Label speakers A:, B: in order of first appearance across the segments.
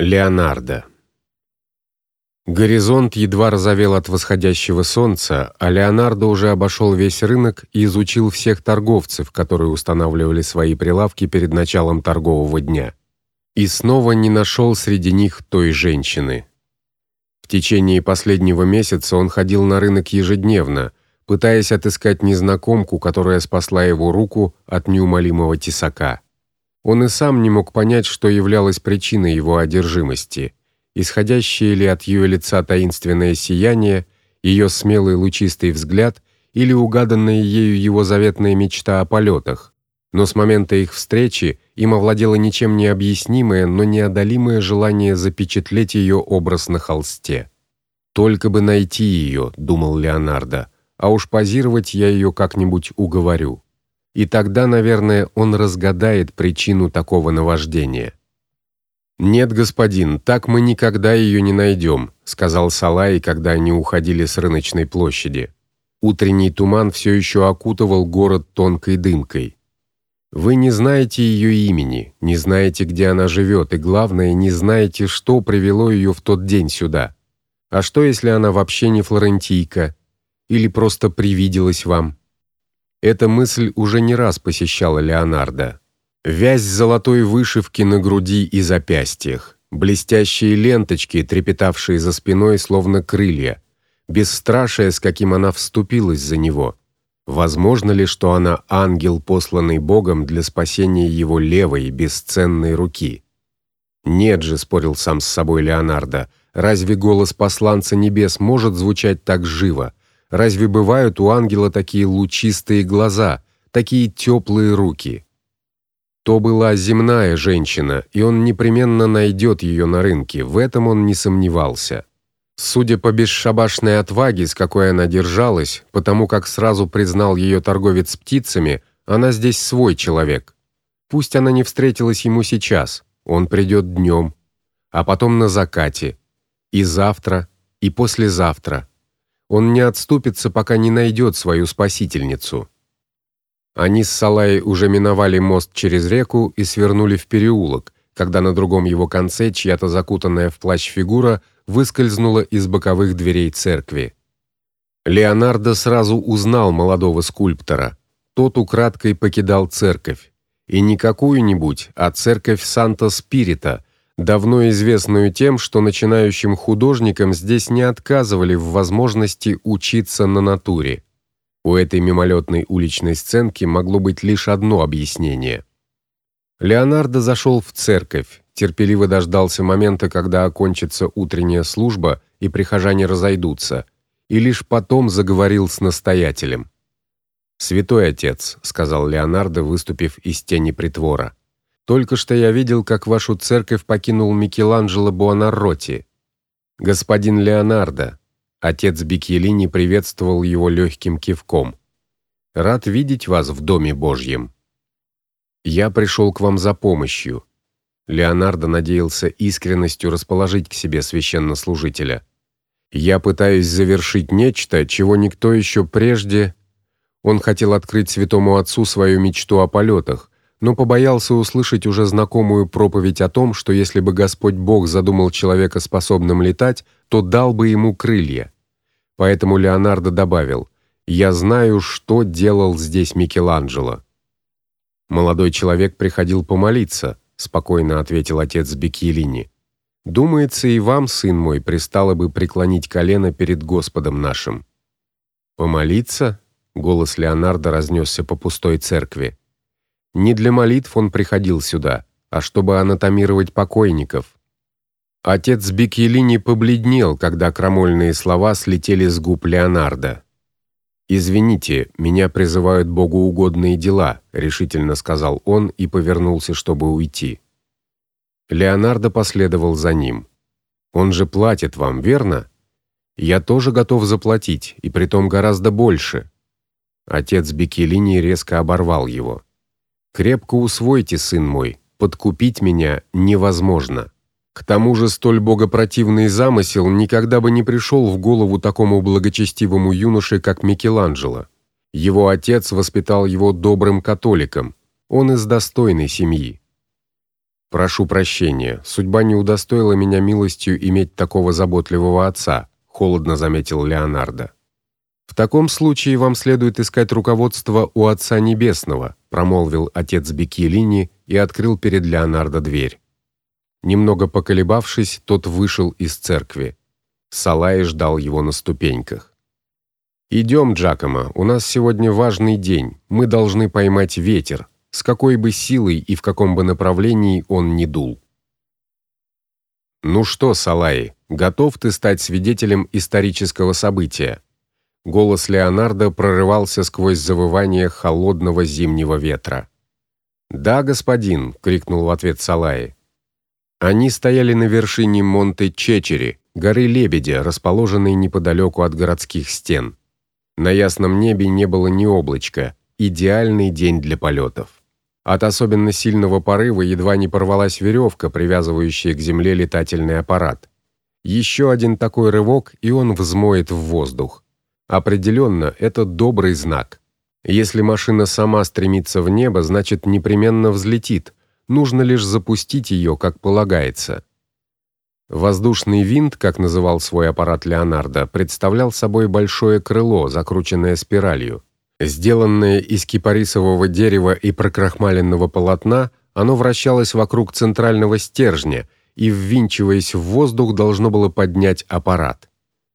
A: Леонардо. Горизонт едва разовел от восходящего солнца, а Леонардо уже обошел весь рынок и изучил всех торговцев, которые устанавливали свои прилавки перед началом торгового дня. И снова не нашел среди них той женщины. В течение последнего месяца он ходил на рынок ежедневно, пытаясь отыскать незнакомку, которая спасла его руку от неумолимого тесака. Он и сам не мог понять, что являлось причиной его одержимости: исходящее ли от ее лица таинственное сияние, ее смелый лучистый взгляд или угаданная ею его заветная мечта о полетах. Но с момента их встречи им овладело ничем не объяснимое, но неодолимое желание запечатлеть ее образ на холсте. Только бы найти ее, думал Леонардо. А уж позировать я ее как-нибудь уговорю и тогда, наверное, он разгадает причину такого наваждения. Нет, господин, так мы никогда ее не найдем», — сказал Салай, когда они уходили с рыночной площади. Утренний туман все еще окутывал город тонкой дымкой. Вы не знаете ее имени, не знаете, где она живет, и главное, не знаете, что привело ее в тот день сюда. А что, если она вообще не флорентийка или просто привиделась вам? Эта мысль уже не раз посещала Леонардо. Вязь золотой вышивки на груди и запястьях, блестящие ленточки, трепетавшие за спиной словно крылья, бесстрашие, с каким она вступилась за него. Возможно ли, что она ангел, посланный Богом для спасения его левой бесценной руки? Нет же, спорил сам с собой Леонардо. Разве голос посланца небес может звучать так живо? Разве бывают у ангела такие лучистые глаза, такие теплые руки? То была земная женщина, и он непременно найдет ее на рынке, в этом он не сомневался. Судя по бесшабашной отваге, с какой она держалась, потому как сразу признал ее торговец птицами, она здесь свой человек. Пусть она не встретилась ему сейчас, он придет днем, а потом на закате, и завтра, и послезавтра. Он не отступится, пока не найдет свою спасительницу. Они с Салай уже миновали мост через реку и свернули в переулок, когда на другом его конце чья-то закутанная в плащ фигура выскользнула из боковых дверей церкви. Леонардо сразу узнал молодого скульптора. Тот украдкой покидал церковь, и не какую-нибудь, а церковь Санта-Спирита, давно известную тем, что начинающим художникам здесь не отказывали в возможности учиться на натуре. У этой мимолетной уличной сценки могло быть лишь одно объяснение. Леонардо зашел в церковь, терпеливо дождался момента, когда окончится утренняя служба и прихожане разойдутся, и лишь потом заговорил с настоятелем. "Святой отец", сказал Леонардо, выступив из тени притвора. Только что я видел, как вашу церковь покинул Микеланджело Буонаротти. Господин Леонардо, отец Бикелини приветствовал его легким кивком. Рад видеть вас в доме Божьем. Я пришел к вам за помощью. Леонардо надеялся искренностью расположить к себе священнослужителя. Я пытаюсь завершить нечто, чего никто еще прежде Он хотел открыть святому отцу свою мечту о полетах, но побоялся услышать уже знакомую проповедь о том, что если бы Господь Бог задумал человека способным летать, то дал бы ему крылья. Поэтому Леонардо добавил: "Я знаю, что делал здесь Микеланджело". Молодой человек приходил помолиться, спокойно ответил отец Беккелини. Думается, и вам, сын мой, пристало бы преклонить колено перед Господом нашим. Помолиться? Голос Леонардо разнесся по пустой церкви. Не для молитв он приходил сюда, а чтобы анатомировать покойников. Отец Бикелини побледнел, когда крамольные слова слетели с губ Леонардо. Извините, меня призывают богоугодные дела, решительно сказал он и повернулся, чтобы уйти. Леонардо последовал за ним. Он же платит вам, верно? Я тоже готов заплатить, и притом гораздо больше. Отец Бикелини резко оборвал его. Крепко усвойте, сын мой, подкупить меня невозможно. К тому же столь богопротивный замысел никогда бы не пришел в голову такому благочестивому юноше, как Микеланджело. Его отец воспитал его добрым католиком. Он из достойной семьи. Прошу прощения, судьба не удостоила меня милостью иметь такого заботливого отца, холодно заметил Леонардо. В таком случае вам следует искать руководство у Отца Небесного, промолвил отец Беккелини и открыл перед Леонардо дверь. Немного поколебавшись, тот вышел из церкви. Салай ждал его на ступеньках. Идем, Джакомо, у нас сегодня важный день. Мы должны поймать ветер, с какой бы силой и в каком бы направлении он ни дул. Ну что, Салай, готов ты стать свидетелем исторического события? Голос Леонардо прорывался сквозь завывание холодного зимнего ветра. "Да, господин", крикнул в ответ Салай. Они стояли на вершине Монте-Чечери, горы Лебедя, расположенной неподалеку от городских стен. На ясном небе не было ни облачка. Идеальный день для полетов. От особенно сильного порыва едва не порвалась веревка, привязывающая к земле летательный аппарат. Еще один такой рывок, и он взмоет в воздух. Определенно, это добрый знак. Если машина сама стремится в небо, значит непременно взлетит нужно лишь запустить ее, как полагается. Воздушный винт, как называл свой аппарат Леонардо, представлял собой большое крыло, закрученное спиралью. Сделанное из кипарисового дерева и прокрахмаленного полотна, оно вращалось вокруг центрального стержня и, ввинчиваясь в воздух, должно было поднять аппарат.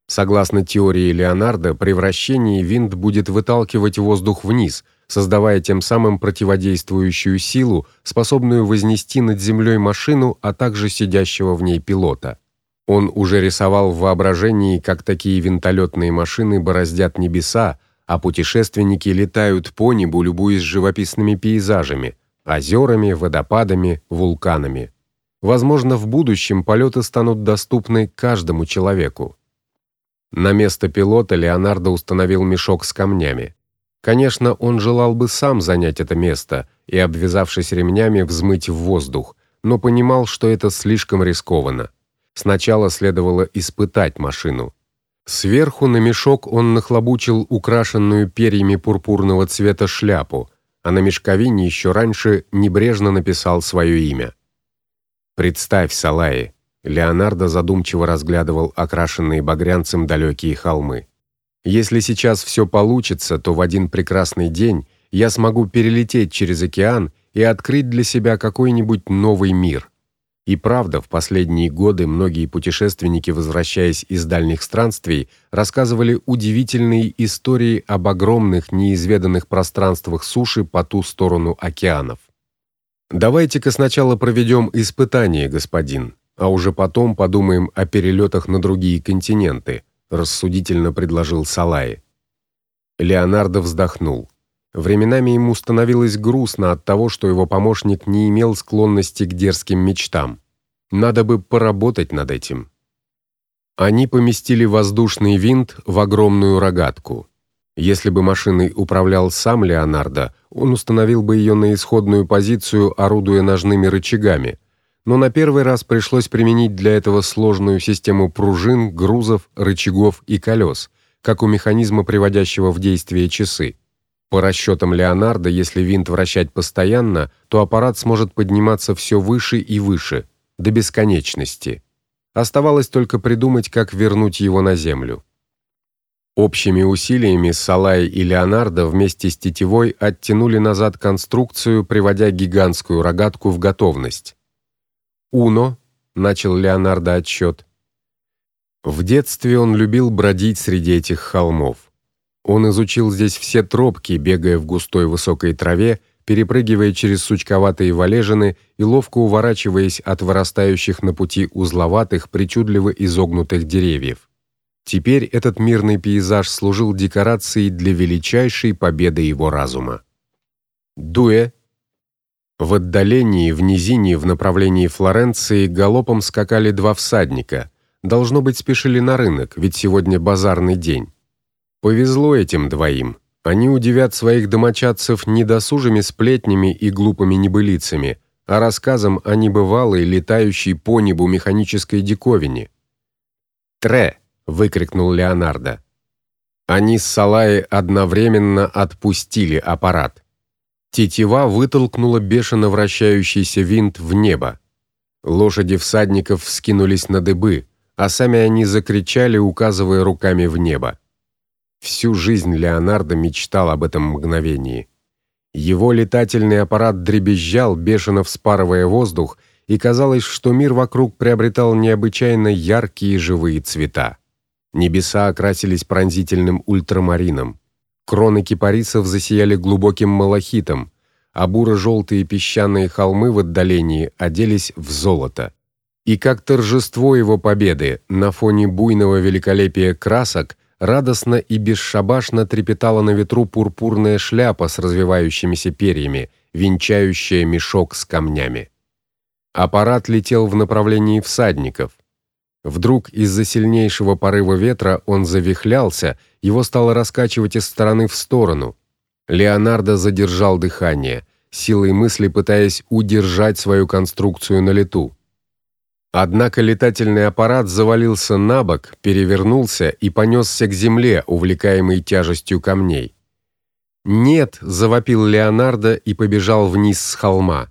A: Согласно теории Леонардо, при вращении винт будет выталкивать воздух вниз – создавая тем самым противодействующую силу, способную вознести над землей машину, а также сидящего в ней пилота. Он уже рисовал в воображении, как такие винтолетные машины бороздят небеса, а путешественники летают по небу, любуясь живописными пейзажами, озерами, водопадами, вулканами. Возможно, в будущем полеты станут доступны каждому человеку. На место пилота Леонардо установил мешок с камнями. Конечно, он желал бы сам занять это место и, обвязавшись ремнями, взмыть в воздух, но понимал, что это слишком рискованно. Сначала следовало испытать машину. Сверху на мешок он нахлобучил украшенную перьями пурпурного цвета шляпу, а на мешковине еще раньше небрежно написал свое имя. Представь, Салаи, Леонардо задумчиво разглядывал окрашенные багрянцем далекие холмы. Если сейчас все получится, то в один прекрасный день я смогу перелететь через океан и открыть для себя какой-нибудь новый мир. И правда, в последние годы многие путешественники, возвращаясь из дальних странствий, рассказывали удивительные истории об огромных неизведанных пространствах суши по ту сторону океанов. Давайте-ка сначала проведем испытание, господин, а уже потом подумаем о перелетах на другие континенты рассудительно предложил Салай. Леонардо вздохнул. Временами ему становилось грустно от того, что его помощник не имел склонности к дерзким мечтам. Надо бы поработать над этим. Они поместили воздушный винт в огромную рогатку. Если бы машиной управлял сам Леонардо, он установил бы ее на исходную позицию, орудуя ножными рычагами, но на первый раз пришлось применить для этого сложную систему пружин, грузов, рычагов и колес, как у механизма, приводящего в действие часы. По расчетам Леонардо, если винт вращать постоянно, то аппарат сможет подниматься все выше и выше, до бесконечности. Оставалось только придумать, как вернуть его на землю. Общими усилиями Салай и Леонардо вместе с тетивой оттянули назад конструкцию, приводя гигантскую рогатку в готовность. Уно, начал Леонардо отсчет. В детстве он любил бродить среди этих холмов. Он изучил здесь все тропки, бегая в густой высокой траве, перепрыгивая через сучковатые валежины и ловко уворачиваясь от вырастающих на пути узловатых, причудливо изогнутых деревьев. Теперь этот мирный пейзаж служил декорацией для величайшей победы его разума. Дуэ в отдалении, в низине, в направлении Флоренции галопом скакали два всадника. Должно быть, спешили на рынок, ведь сегодня базарный день. Повезло этим двоим. Они удивят своих домочадцев не досужими сплетнями и глупыми небылицами, а рассказом о небывалой летающей по небу механической диковине. "Тре!" выкрикнул Леонардо. Они с Салаи одновременно отпустили аппарат. Тетива вытолкнула бешено вращающийся винт в небо. Лошади всадников вскинулись на дыбы, а сами они закричали, указывая руками в небо. Всю жизнь Леонардо мечтал об этом мгновении. Его летательный аппарат дребезжал, бешено вспарывая воздух, и казалось, что мир вокруг приобретал необычайно яркие живые цвета. Небеса окрасились пронзительным ультрамарином. Кроны кипарисов засияли глубоким малахитом, а буро-желтые песчаные холмы в отдалении оделись в золото. И как торжество его победы на фоне буйного великолепия красок радостно и бесшабашно трепетала на ветру пурпурная шляпа с развивающимися перьями, венчающая мешок с камнями. Аппарат летел в направлении всадников. Вдруг из-за сильнейшего порыва ветра он завихлялся, его стало раскачивать из стороны в сторону. Леонардо задержал дыхание, силой мысли пытаясь удержать свою конструкцию на лету. Однако летательный аппарат завалился на бок, перевернулся и понесся к земле, увлекаемый тяжестью камней. "Нет", завопил Леонардо и побежал вниз с холма.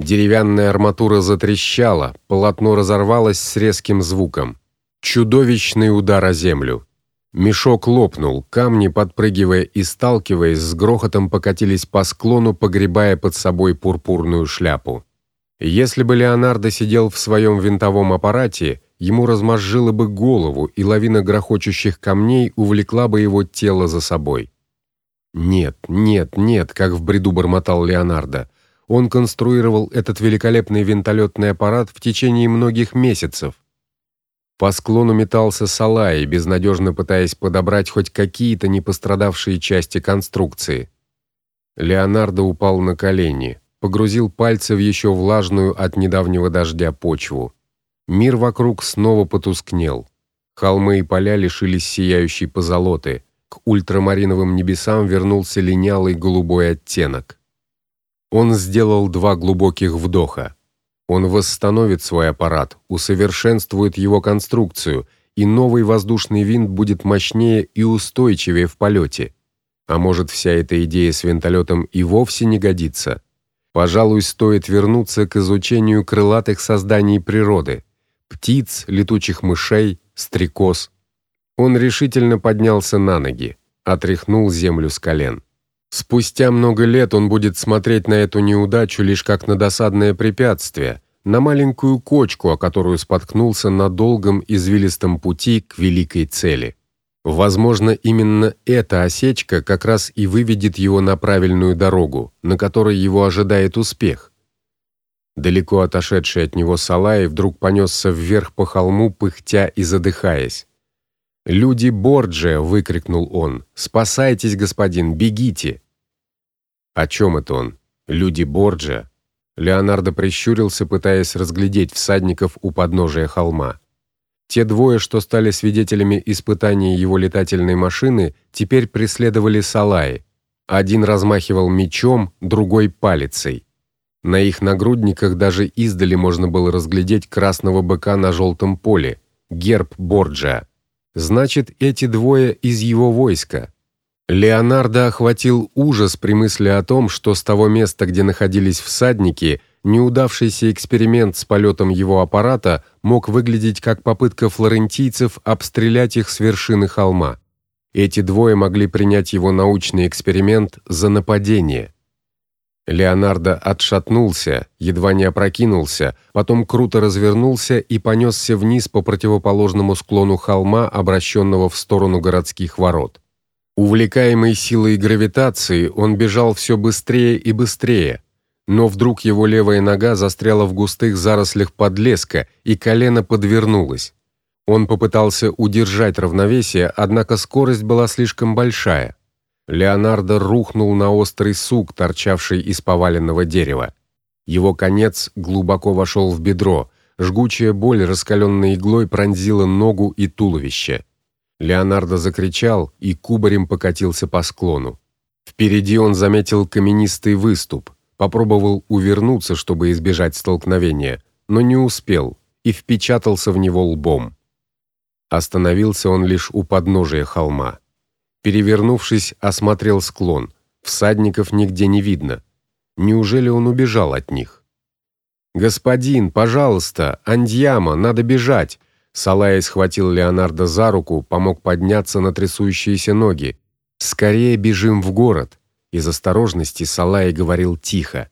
A: Деревянная арматура затрещала, полотно разорвалось с резким звуком. Чудовищный удар о землю. Мешок лопнул, камни, подпрыгивая и сталкиваясь, с грохотом покатились по склону, погребая под собой пурпурную шляпу. Если бы Леонардо сидел в своем винтовом аппарате, ему размозжило бы голову, и лавина грохочущих камней увлекла бы его тело за собой. Нет, нет, нет, как в бреду бормотал Леонардо. Он конструировал этот великолепный винтолетный аппарат в течение многих месяцев. По склону метался Салай, безнадежно пытаясь подобрать хоть какие-то не пострадавшие части конструкции. Леонардо упал на колени, погрузил пальцы в еще влажную от недавнего дождя почву. Мир вокруг снова потускнел. Холмы и поля лишились сияющей позолоты. К ультрамариновым небесам вернулся линялый голубой оттенок. Он сделал два глубоких вдоха. Он восстановит свой аппарат, усовершенствует его конструкцию, и новый воздушный винт будет мощнее и устойчивее в полете. А может, вся эта идея с винтолетом и вовсе не годится? Пожалуй, стоит вернуться к изучению крылатых созданий природы: птиц, летучих мышей, стрекоз. Он решительно поднялся на ноги, отряхнул землю с колен. Спустя много лет он будет смотреть на эту неудачу лишь как на досадное препятствие, на маленькую кочку, о которую споткнулся на долгом извилистом пути к великой цели. Возможно, именно эта осечка как раз и выведет его на правильную дорогу, на которой его ожидает успех. Далеко отошедший от него Салай вдруг понесся вверх по холму, пыхтя и задыхаясь. «Люди Борджия!» — выкрикнул он. «Спасайтесь, господин, бегите!» О чем это он? Люди Борджия? Леонардо прищурился, пытаясь разглядеть всадников у подножия холма. Те двое, что стали свидетелями испытания его летательной машины, теперь преследовали Салаи. Один размахивал мечом, другой палицей. На их нагрудниках даже издали можно было разглядеть красного быка на желтом поле, герб Борджия. Значит, эти двое из его войска. Леонардо охватил ужас при мысли о том, что с того места, где находились всадники, неудавшийся эксперимент с полетом его аппарата мог выглядеть как попытка флорентийцев обстрелять их с вершины холма. Эти двое могли принять его научный эксперимент за нападение. Леонардо отшатнулся, едва не опрокинулся, потом круто развернулся и понесся вниз по противоположному склону холма, обращенного в сторону городских ворот. Увлекаемый силой гравитации, он бежал все быстрее и быстрее, но вдруг его левая нога застряла в густых зарослях подлеска, и колено подвернулось. Он попытался удержать равновесие, однако скорость была слишком большая. Леонардо рухнул на острый сук, торчавший из поваленного дерева. Его конец глубоко вошел в бедро. Жгучая боль раскаленной иглой пронзила ногу и туловище. Леонардо закричал и кубарем покатился по склону. Впереди он заметил каменистый выступ, попробовал увернуться, чтобы избежать столкновения, но не успел и впечатался в него лбом. Остановился он лишь у подножия холма. Перевернувшись, осмотрел склон. Всадников нигде не видно. Неужели он убежал от них? Господин, пожалуйста, Андьяма, надо бежать. Салай схватил Леонардо за руку, помог подняться на трясущиеся ноги. Скорее бежим в город. Из осторожности Салай говорил тихо.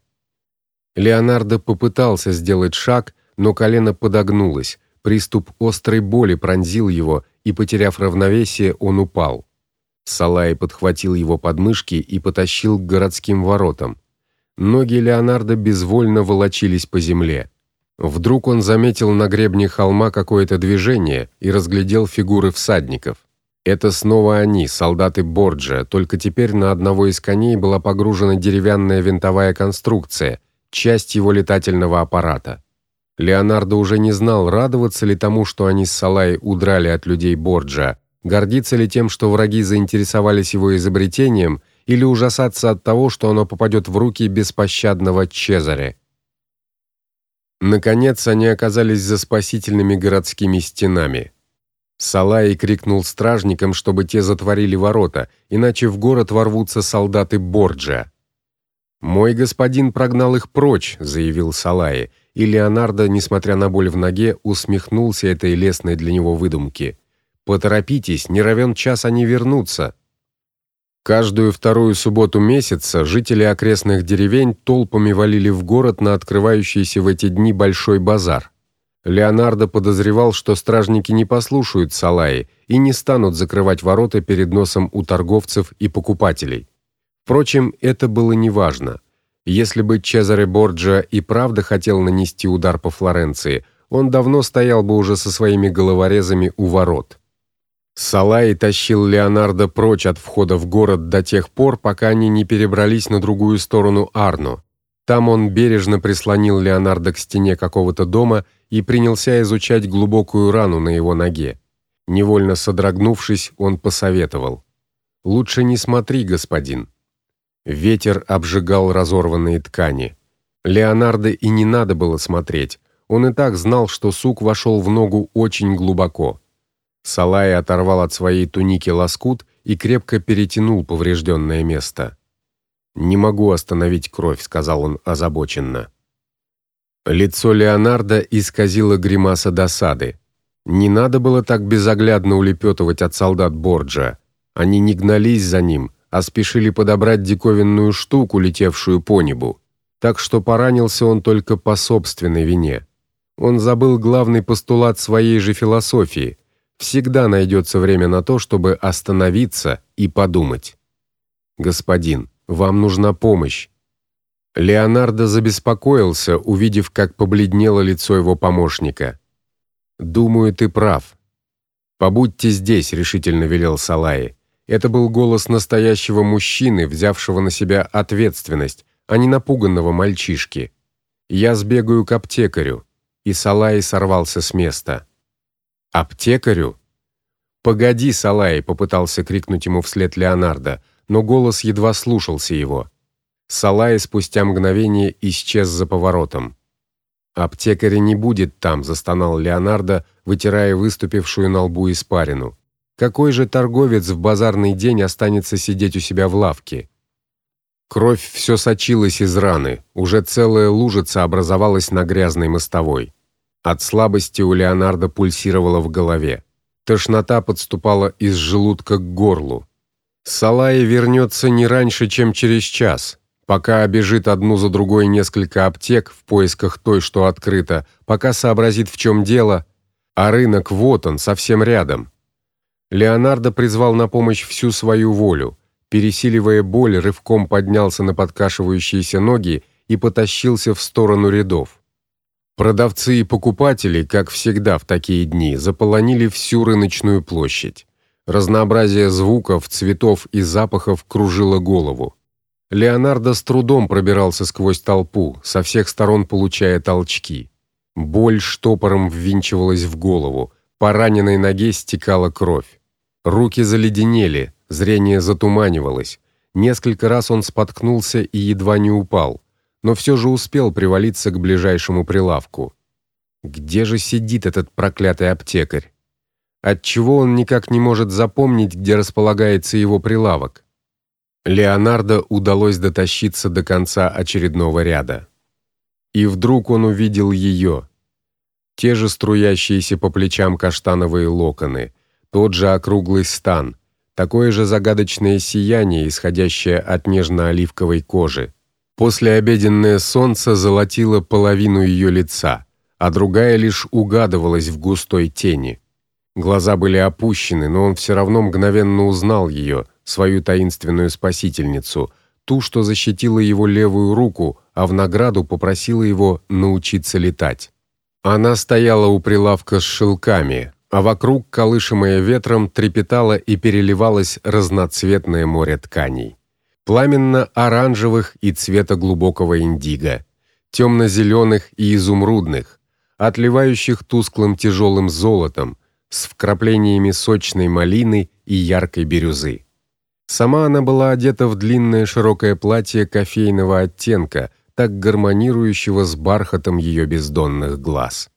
A: Леонардо попытался сделать шаг, но колено подогнулось. Приступ острой боли пронзил его, и потеряв равновесие, он упал. Салай подхватил его подмышки и потащил к городским воротам. Ноги Леонардо безвольно волочились по земле. Вдруг он заметил на гребне холма какое-то движение и разглядел фигуры всадников. Это снова они, солдаты Борджа, только теперь на одного из коней была погружена деревянная винтовая конструкция, часть его летательного аппарата. Леонардо уже не знал, радоваться ли тому, что они с Салай удрали от людей Борджа, гордиться ли тем, что враги заинтересовались его изобретением, или ужасаться от того, что оно попадет в руки беспощадного Чезаре. Наконец они оказались за спасительными городскими стенами. Салай крикнул стражникам, чтобы те затворили ворота, иначе в город ворвутся солдаты Борджа. Мой господин прогнал их прочь, заявил Салай, и Леонардо, несмотря на боль в ноге, усмехнулся этой лестной для него выдумке. Поторопитесь, не равен час они вернутся. Каждую вторую субботу месяца жители окрестных деревень толпами валили в город на открывающийся в эти дни большой базар. Леонардо подозревал, что стражники не послушают Салаи и не станут закрывать ворота перед носом у торговцев и покупателей. Впрочем, это было неважно. Если бы Чезаре Борджа и правда хотел нанести удар по Флоренции, он давно стоял бы уже со своими головорезами у ворот. Салай тащил Леонардо прочь от входа в город до тех пор, пока они не перебрались на другую сторону Арно. Там он бережно прислонил Леонардо к стене какого-то дома и принялся изучать глубокую рану на его ноге. Невольно содрогнувшись, он посоветовал: "Лучше не смотри, господин". Ветер обжигал разорванные ткани. Леонардо и не надо было смотреть. Он и так знал, что сук вошел в ногу очень глубоко. Салай оторвал от своей туники лоскут и крепко перетянул поврежденное место. "Не могу остановить кровь", сказал он озабоченно. Лицо Леонардо исказило гримаса досады. Не надо было так безоглядно улепетывать от солдат Борджа. Они не гнались за ним, а спешили подобрать диковинную штуку, летевшую по небу. Так что поранился он только по собственной вине. Он забыл главный постулат своей же философии всегда найдется время на то, чтобы остановиться и подумать. Господин, вам нужна помощь. Леонардо забеспокоился, увидев, как побледнело лицо его помощника. Думаю, ты прав. Побудьте здесь, решительно велел Салаи. Это был голос настоящего мужчины, взявшего на себя ответственность, а не напуганного мальчишки. Я сбегаю к аптекарю. И Салаи сорвался с места. Аптекарю? Погоди, Салай, попытался крикнуть ему вслед Леонардо, но голос едва слушался его. Салай спустя мгновение исчез за поворотом. Аптекаря не будет там, застонал Леонардо, вытирая выступившую на лбу испарину. Какой же торговец в базарный день останется сидеть у себя в лавке? Кровь все сочилась из раны, уже целая лужица образовалась на грязной мостовой. От слабости у Леонардо пульсировало в голове. Тошнота подступала из желудка к горлу. Салай вернется не раньше, чем через час. Пока обежит одну за другой несколько аптек в поисках той, что открыта, пока сообразит, в чем дело, а рынок вот он, совсем рядом. Леонардо призвал на помощь всю свою волю, пересиливая боль, рывком поднялся на подкашивающиеся ноги и потащился в сторону рядов. Продавцы и покупатели, как всегда в такие дни, заполонили всю рыночную площадь. Разнообразие звуков, цветов и запахов кружило голову. Леонардо с трудом пробирался сквозь толпу, со всех сторон получая толчки. Боль штопором ввинчивалась в голову, по раненой ноге стекала кровь. Руки заледенели, зрение затуманивалось. Несколько раз он споткнулся и едва не упал но все же успел привалиться к ближайшему прилавку. Где же сидит этот проклятый аптекарь? Отчего он никак не может запомнить, где располагается его прилавок? Леонардо удалось дотащиться до конца очередного ряда. И вдруг он увидел ее. Те же струящиеся по плечам каштановые локоны, тот же округлый стан, такое же загадочное сияние, исходящее от нежно-оливковой кожи. Послеобеденное солнце золотило половину ее лица, а другая лишь угадывалась в густой тени. Глаза были опущены, но он все равно мгновенно узнал ее, свою таинственную спасительницу, ту, что защитила его левую руку, а в награду попросила его научиться летать. Она стояла у прилавка с шелками, а вокруг, колышемое ветром, трепетало и переливалось разноцветное море тканей. Пламенно-оранжевых и цвета глубокого индиго, темно зеленых и изумрудных, отливающих тусклым тяжелым золотом, с вкраплениями сочной малины и яркой бирюзы. Сама она была одета в длинное широкое платье кофейного оттенка, так гармонирующего с бархатом ее бездонных глаз.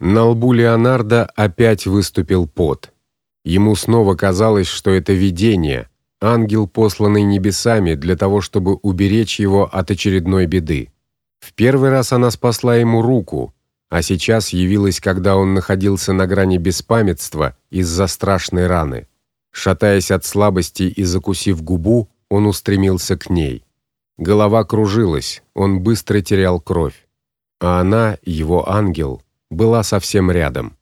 A: На лбу Леонардо опять выступил пот. Ему снова казалось, что это видение, ангел, посланный небесами для того, чтобы уберечь его от очередной беды. В первый раз она спасла ему руку, а сейчас явилась, когда он находился на грани беспамятства из-за страшной раны. Шатаясь от слабости и закусив губу, он устремился к ней. Голова кружилась, он быстро терял кровь, а она, его ангел, была совсем рядом.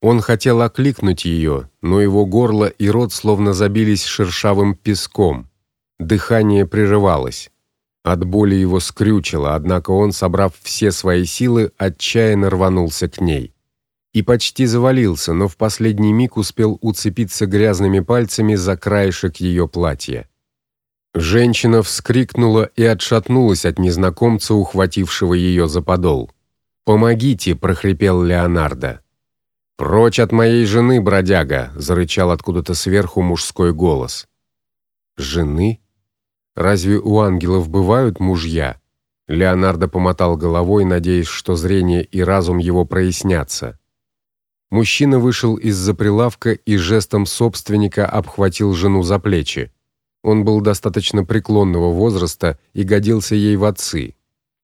A: Он хотел окликнуть ее, но его горло и рот словно забились шершавым песком. Дыхание прерывалось. От боли его скрючило, однако он, собрав все свои силы, отчаянно рванулся к ней. И почти завалился, но в последний миг успел уцепиться грязными пальцами за краешек ее платья. Женщина вскрикнула и отшатнулась от незнакомца, ухватившего ее за подол. "Помогите", прохрипел Леонардо. "Прочь от моей жены, бродяга", зарычал откуда-то сверху мужской голос. "Жены?" Разве у ангелов бывают мужья? Леонардо помотал головой, надеясь, что зрение и разум его прояснятся. Мужчина вышел из-за прилавка и жестом собственника обхватил жену за плечи. Он был достаточно преклонного возраста и годился ей в отцы.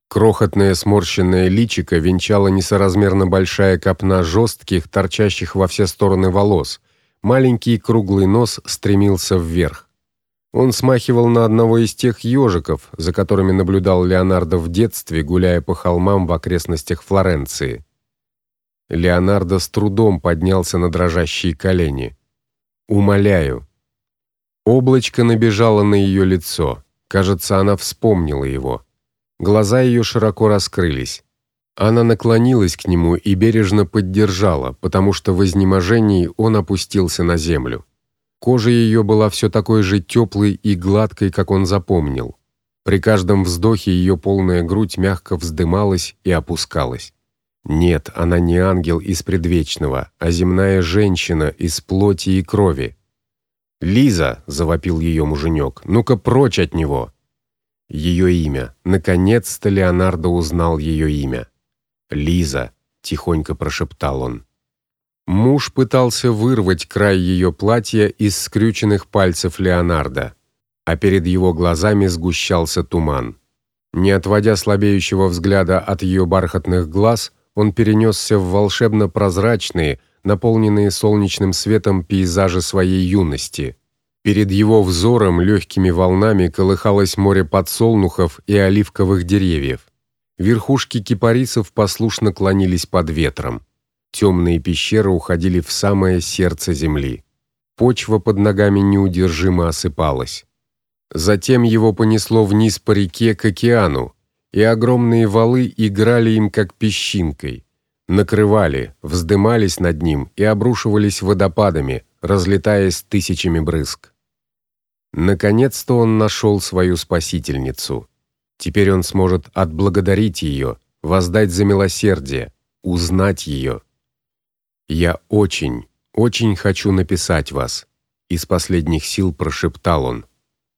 A: Крохотное сморщенное личико венчала несоразмерно большая копна жестких, торчащих во все стороны волос. Маленький круглый нос стремился вверх. Он смахивал на одного из тех ежиков, за которыми наблюдал Леонардо в детстве, гуляя по холмам в окрестностях Флоренции. Леонардо с трудом поднялся на дрожащие колени. "Умоляю". Облачко набежало на ее лицо. Кажется, она вспомнила его. Глаза ее широко раскрылись. Она наклонилась к нему и бережно поддержала, потому что в изнеможении он опустился на землю. Кожа ее была все такой же теплой и гладкой, как он запомнил. При каждом вздохе ее полная грудь мягко вздымалась и опускалась. Нет, она не ангел из предвечного, а земная женщина из плоти и крови. Лиза, завопил ее муженек. Ну-ка прочь от него. Ее имя. Наконец-то Леонардо узнал ее имя. Лиза, тихонько прошептал он. Муж пытался вырвать край ее платья из скрюченных пальцев Леонардо, а перед его глазами сгущался туман. Не отводя слабеющего взгляда от ее бархатных глаз, он перенесся в волшебно прозрачные, наполненные солнечным светом пейзажи своей юности. Перед его взором легкими волнами колыхалось море подсолнухов и оливковых деревьев. Верхушки кипарисов послушно клонились под ветром. Темные пещеры уходили в самое сердце земли. Почва под ногами неудержимо осыпалась. Затем его понесло вниз по реке к океану, и огромные валы играли им как песчинкой, накрывали, вздымались над ним и обрушивались водопадами, разлетаясь тысячами брызг. Наконец-то он нашел свою спасительницу. Теперь он сможет отблагодарить ее, воздать за милосердие, узнать ее. Я очень, очень хочу написать вас, из последних сил прошептал он.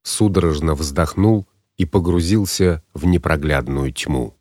A: Судорожно вздохнул и погрузился в непроглядную тьму.